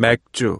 맥주